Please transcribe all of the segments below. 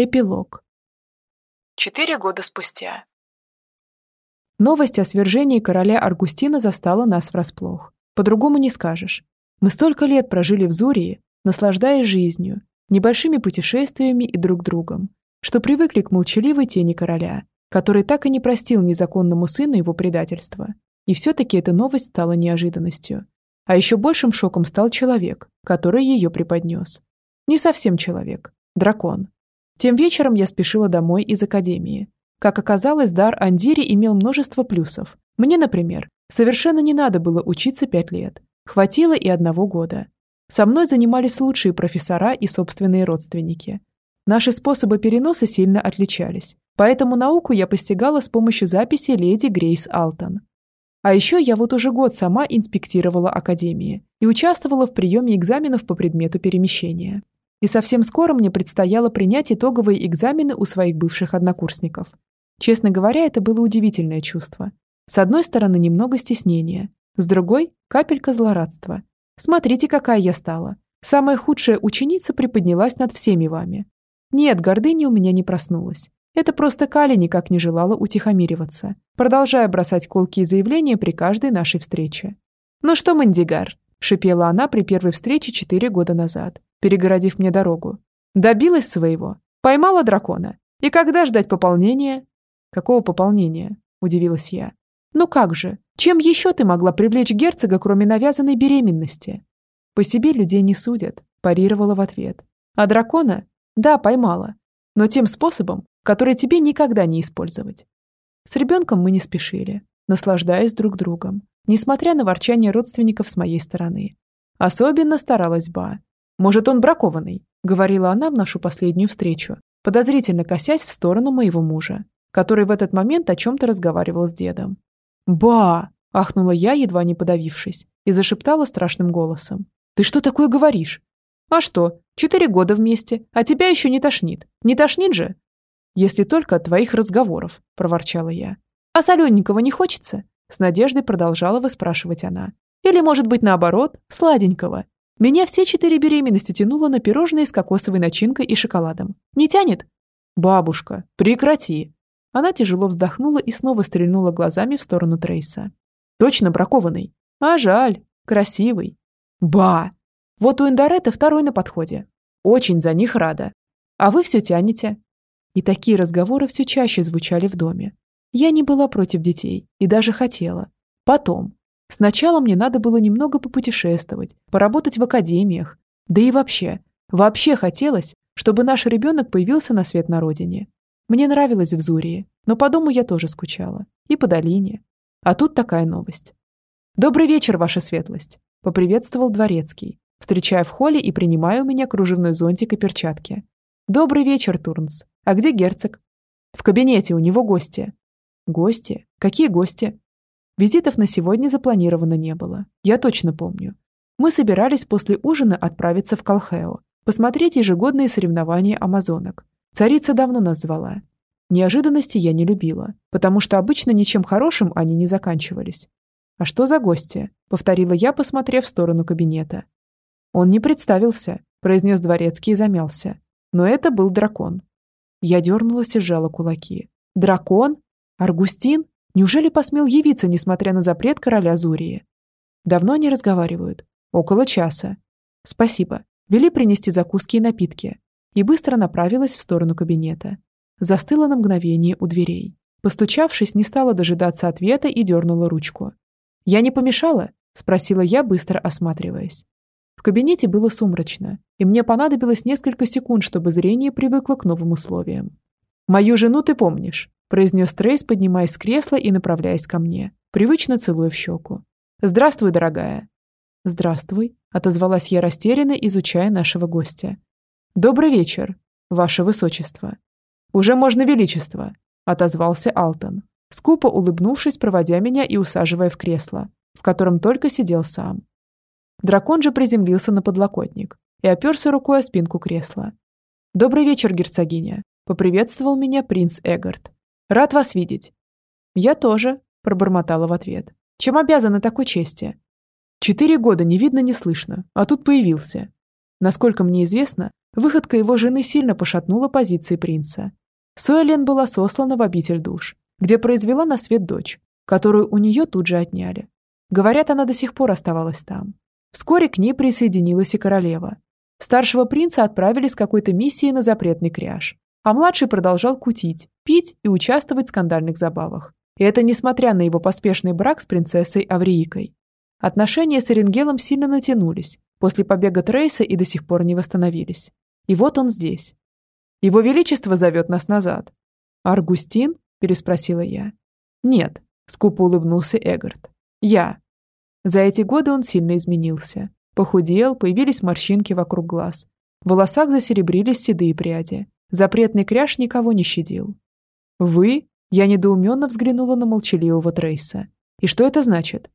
Эпилог. Четыре года спустя. Новость о свержении короля Аргустина застала нас врасплох. По-другому не скажешь. Мы столько лет прожили в Зурии, наслаждаясь жизнью, небольшими путешествиями и друг другом, что привыкли к молчаливой тени короля, который так и не простил незаконному сыну его предательства. И все-таки эта новость стала неожиданностью. А еще большим шоком стал человек, который ее преподнес. Не совсем человек. Дракон. Тем вечером я спешила домой из академии. Как оказалось, дар Андири имел множество плюсов. Мне, например, совершенно не надо было учиться пять лет. Хватило и одного года. Со мной занимались лучшие профессора и собственные родственники. Наши способы переноса сильно отличались, поэтому науку я постигала с помощью записи леди Грейс Алтон. А еще я вот уже год сама инспектировала академии и участвовала в приеме экзаменов по предмету перемещения. И совсем скоро мне предстояло принять итоговые экзамены у своих бывших однокурсников. Честно говоря, это было удивительное чувство. С одной стороны, немного стеснения, с другой – капелька злорадства. Смотрите, какая я стала. Самая худшая ученица приподнялась над всеми вами. Нет, гордыня у меня не проснулась. Это просто Кали никак не желала утихомириваться, продолжая бросать колкие заявления при каждой нашей встрече. «Ну что, Мандигар?» – шипела она при первой встрече четыре года назад перегородив мне дорогу. Добилась своего. Поймала дракона. И когда ждать пополнения? Какого пополнения? Удивилась я. Ну как же? Чем еще ты могла привлечь герцога, кроме навязанной беременности? По себе людей не судят, парировала в ответ. А дракона? Да, поймала. Но тем способом, который тебе никогда не использовать. С ребенком мы не спешили, наслаждаясь друг другом, несмотря на ворчание родственников с моей стороны. Особенно старалась Ба. «Может, он бракованный?» — говорила она в нашу последнюю встречу, подозрительно косясь в сторону моего мужа, который в этот момент о чем-то разговаривал с дедом. «Ба!» — ахнула я, едва не подавившись, и зашептала страшным голосом. «Ты что такое говоришь?» «А что? Четыре года вместе, а тебя еще не тошнит. Не тошнит же?» «Если только от твоих разговоров», — проворчала я. «А солененького не хочется?» С надеждой продолжала выспрашивать она. «Или, может быть, наоборот, сладенького? Меня все четыре беременности тянуло на пирожные с кокосовой начинкой и шоколадом. Не тянет? Бабушка, прекрати. Она тяжело вздохнула и снова стрельнула глазами в сторону Трейса. Точно бракованный. А жаль. Красивый. Ба! Вот у Эндорета второй на подходе. Очень за них рада. А вы все тянете. И такие разговоры все чаще звучали в доме. Я не была против детей и даже хотела. Потом, Сначала мне надо было немного попутешествовать, поработать в академиях. Да и вообще, вообще хотелось, чтобы наш ребенок появился на свет на родине. Мне нравилось в Зурии, но по дому я тоже скучала. И по долине. А тут такая новость. «Добрый вечер, ваша светлость», — поприветствовал дворецкий, встречая в холле и принимая у меня кружевной зонтик и перчатки. «Добрый вечер, Турнс. А где герцог?» «В кабинете, у него гости». «Гости? Какие гости?» Визитов на сегодня запланировано не было. Я точно помню. Мы собирались после ужина отправиться в Колхео, посмотреть ежегодные соревнования амазонок. Царица давно нас звала. Неожиданности я не любила, потому что обычно ничем хорошим они не заканчивались. «А что за гости?» — повторила я, посмотрев в сторону кабинета. «Он не представился», — произнес дворецкий и замялся. Но это был дракон. Я дернулась и сжала кулаки. «Дракон? Аргустин? Неужели посмел явиться, несмотря на запрет короля Зурии? Давно они разговаривают. Около часа. Спасибо. Вели принести закуски и напитки. И быстро направилась в сторону кабинета. Застыла на мгновение у дверей. Постучавшись, не стала дожидаться ответа и дернула ручку. «Я не помешала?» – спросила я, быстро осматриваясь. В кабинете было сумрачно, и мне понадобилось несколько секунд, чтобы зрение привыкло к новым условиям. «Мою жену ты помнишь?» Произнес Трейс, поднимаясь с кресла и направляясь ко мне, привычно целуя в щеку. «Здравствуй, дорогая!» «Здравствуй», — отозвалась я растерянно, изучая нашего гостя. «Добрый вечер, ваше высочество». «Уже можно величество», — отозвался Алтон, скупо улыбнувшись, проводя меня и усаживая в кресло, в котором только сидел сам. Дракон же приземлился на подлокотник и оперся рукой о спинку кресла. «Добрый вечер, герцогиня», — поприветствовал меня принц Эгард. Рад вас видеть». «Я тоже», – пробормотала в ответ. «Чем обязаны такой чести?» «Четыре года не видно, не слышно, а тут появился». Насколько мне известно, выходка его жены сильно пошатнула позиции принца. Суэлен была сослана в обитель душ, где произвела на свет дочь, которую у нее тут же отняли. Говорят, она до сих пор оставалась там. Вскоре к ней присоединилась и королева. Старшего принца отправили с какой-то миссией на запретный кряж, а младший продолжал кутить, пить и участвовать в скандальных забавах. И это несмотря на его поспешный брак с принцессой Авриикой. Отношения с Эренгелом сильно натянулись, после побега Трейса и до сих пор не восстановились. И вот он здесь. Его Величество зовет нас назад. «Аргустин?» – переспросила я. «Нет», – скупо улыбнулся Эгард. «Я». За эти годы он сильно изменился. Похудел, появились морщинки вокруг глаз. В волосах засеребрились седые пряди. Запретный кряж никого не щадил. «Вы?» Я недоуменно взглянула на молчаливого Трейса. «И что это значит?»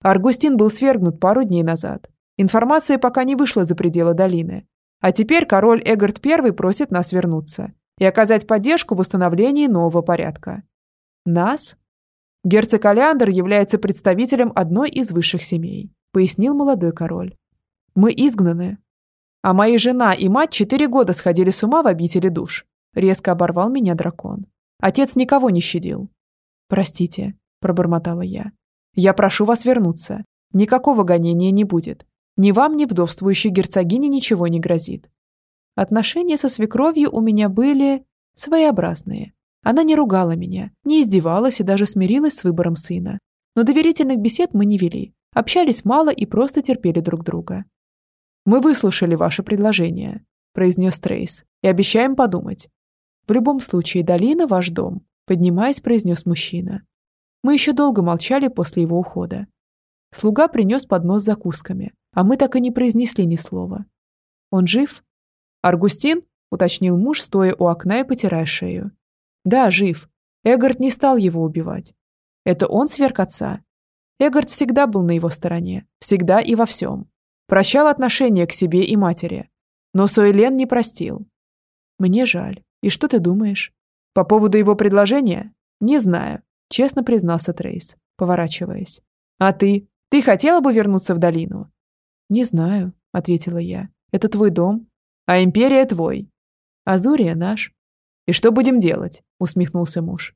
Аргустин был свергнут пару дней назад. Информация пока не вышла за пределы долины. А теперь король Эггард I просит нас вернуться и оказать поддержку в установлении нового порядка. Нас? Герцог Алиандр является представителем одной из высших семей, пояснил молодой король. Мы изгнаны. А моя жена и мать четыре года сходили с ума в обители душ. Резко оборвал меня дракон. Отец никого не щадил. Простите, пробормотала я. Я прошу вас вернуться. Никакого гонения не будет. Ни вам, ни вдовствующей герцогине ничего не грозит. Отношения со свекровью у меня были своеобразные. Она не ругала меня, не издевалась и даже смирилась с выбором сына. Но доверительных бесед мы не вели, общались мало и просто терпели друг друга. «Мы выслушали ваше предложение», – произнес Трейс, – «и обещаем подумать». «В любом случае, долина – ваш дом», – поднимаясь, произнес мужчина. Мы еще долго молчали после его ухода. Слуга принес поднос с закусками, а мы так и не произнесли ни слова. «Он жив?» «Аргустин?» – уточнил муж, стоя у окна и потирая шею. «Да, жив. Эггард не стал его убивать. Это он сверг отца. Эггард всегда был на его стороне, всегда и во всем. Прощал отношения к себе и матери. Но Сойлен не простил. Мне жаль. И что ты думаешь? По поводу его предложения? Не знаю, честно признался Трейс, поворачиваясь. А ты? Ты хотела бы вернуться в долину? «Не знаю», — ответила я. «Это твой дом, а империя твой. Азурия наш». «И что будем делать?» — усмехнулся муж.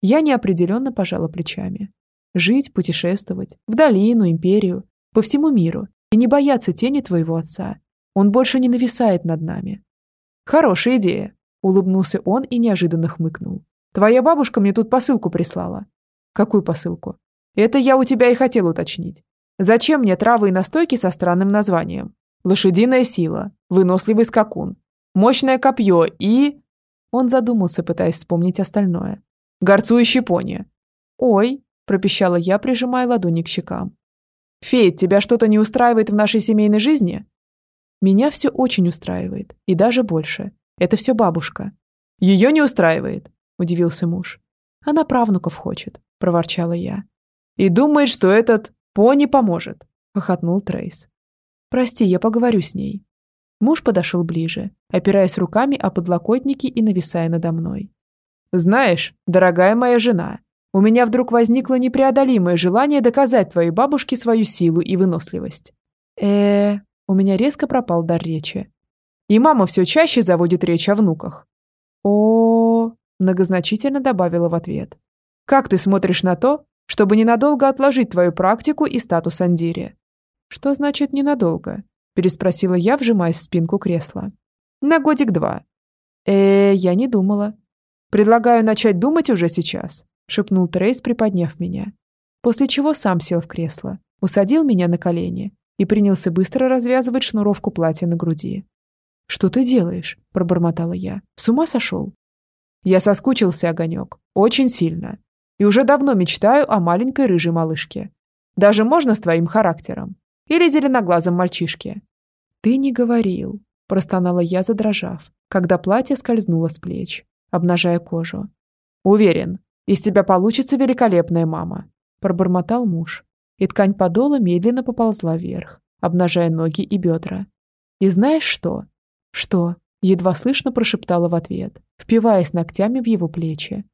Я неопределенно пожала плечами. Жить, путешествовать, в долину, империю, по всему миру, и не бояться тени твоего отца. Он больше не нависает над нами. Хорошая идея, улыбнулся он и неожиданно хмыкнул. Твоя бабушка мне тут посылку прислала. Какую посылку? Это я у тебя и хотел уточнить. Зачем мне травы и настойки со странным названием? Лошадиная сила, выносливый скакун, мощное копье и... Он задумался, пытаясь вспомнить остальное. Горцующий пони. Ой, пропищала я, прижимая ладони к щекам. Фейт, тебя что-то не устраивает в нашей семейной жизни? Меня все очень устраивает, и даже больше. Это все бабушка. Ее не устраивает, удивился муж. Она правнуков хочет, проворчала я. И думает, что этот «Пони поможет», — хохотнул Трейс. «Прости, я поговорю с ней». Муж подошел ближе, опираясь руками о подлокотники и нависая надо мной. «Знаешь, дорогая моя жена, у меня вдруг возникло непреодолимое желание доказать твоей бабушке свою силу и выносливость». э у меня резко пропал дар речи. И мама все чаще заводит речь о внуках. О, многозначительно добавила в ответ. Как ты смотришь на то, чтобы ненадолго отложить твою практику и статус Андири. Что значит ненадолго? Переспросила я, вжимаясь в спинку кресла. На годик-два. Э, я не думала. Предлагаю начать думать уже сейчас, шепнул Трейс, приподняв меня. После чего сам сел в кресло, усадил меня на колени и принялся быстро развязывать шнуровку платья на груди. «Что ты делаешь?» – пробормотала я. «С ума сошел?» Я соскучился, Огонек. Очень сильно. И уже давно мечтаю о маленькой рыжей малышке. Даже можно с твоим характером. Или зеленоглазом мальчишке. Ты не говорил, простонала я, задрожав, когда платье скользнуло с плеч, обнажая кожу. Уверен, из тебя получится великолепная мама, пробормотал муж. И ткань подола медленно поползла вверх, обнажая ноги и бедра. И знаешь что? Что? Едва слышно прошептала в ответ, впиваясь ногтями в его плечи,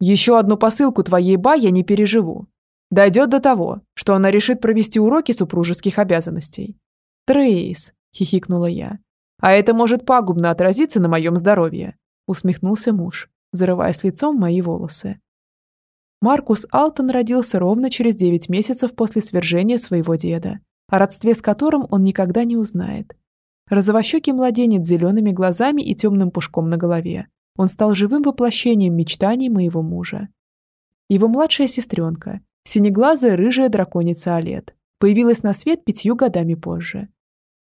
еще одну посылку твоей ба я не переживу. Дойдет до того, что она решит провести уроки супружеских обязанностей. Трейс, хихикнула я. «А это может пагубно отразиться на моем здоровье», усмехнулся муж, зарываясь лицом мои волосы. Маркус Алтон родился ровно через 9 месяцев после свержения своего деда, о родстве с которым он никогда не узнает. Розовощекий младенец с зелеными глазами и темным пушком на голове. Он стал живым воплощением мечтаний моего мужа. Его младшая сестренка, синеглазая рыжая драконица Олет, появилась на свет пятью годами позже.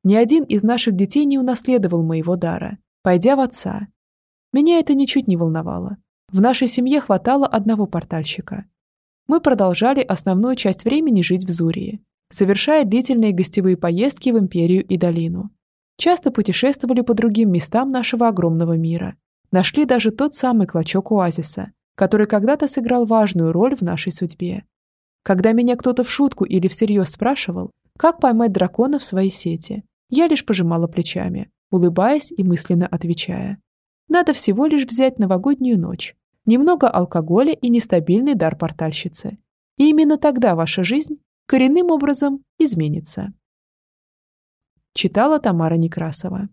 Ни один из наших детей не унаследовал моего дара, пойдя в отца. Меня это ничуть не волновало. В нашей семье хватало одного портальщика. Мы продолжали основную часть времени жить в Зурии, совершая длительные гостевые поездки в Империю и Долину. Часто путешествовали по другим местам нашего огромного мира. Нашли даже тот самый клочок оазиса, который когда-то сыграл важную роль в нашей судьбе. Когда меня кто-то в шутку или всерьез спрашивал, как поймать дракона в своей сети, я лишь пожимала плечами, улыбаясь и мысленно отвечая. Надо всего лишь взять новогоднюю ночь, немного алкоголя и нестабильный дар портальщицы. И именно тогда ваша жизнь коренным образом изменится. Читала Тамара Некрасова.